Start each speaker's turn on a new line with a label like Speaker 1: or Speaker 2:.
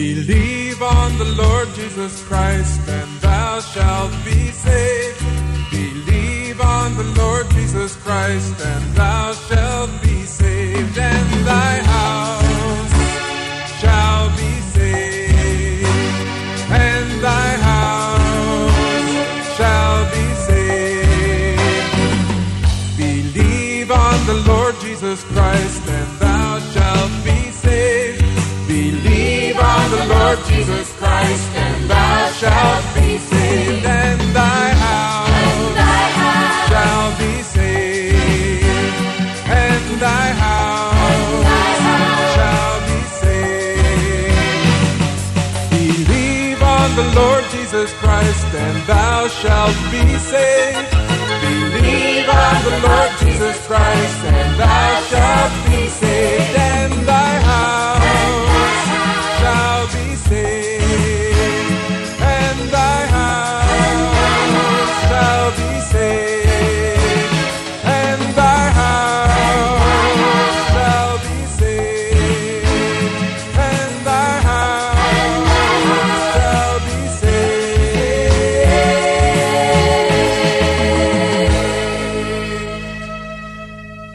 Speaker 1: Believe on the Lord Jesus Christ and thou shalt be saved. Believe on the Lord Jesus Christ and thou shalt be saved and thy house shall be saved and thy house shall be saved. Believe on the Lord Jesus Christ and Lord Jesus Christ, and thou shalt be saved, and thy house, and thy house shall be saved, and thy house. shall be saved. Believe on the Lord Jesus Christ, and thou shalt be saved. Believe on the Lord Jesus Christ. amanecer.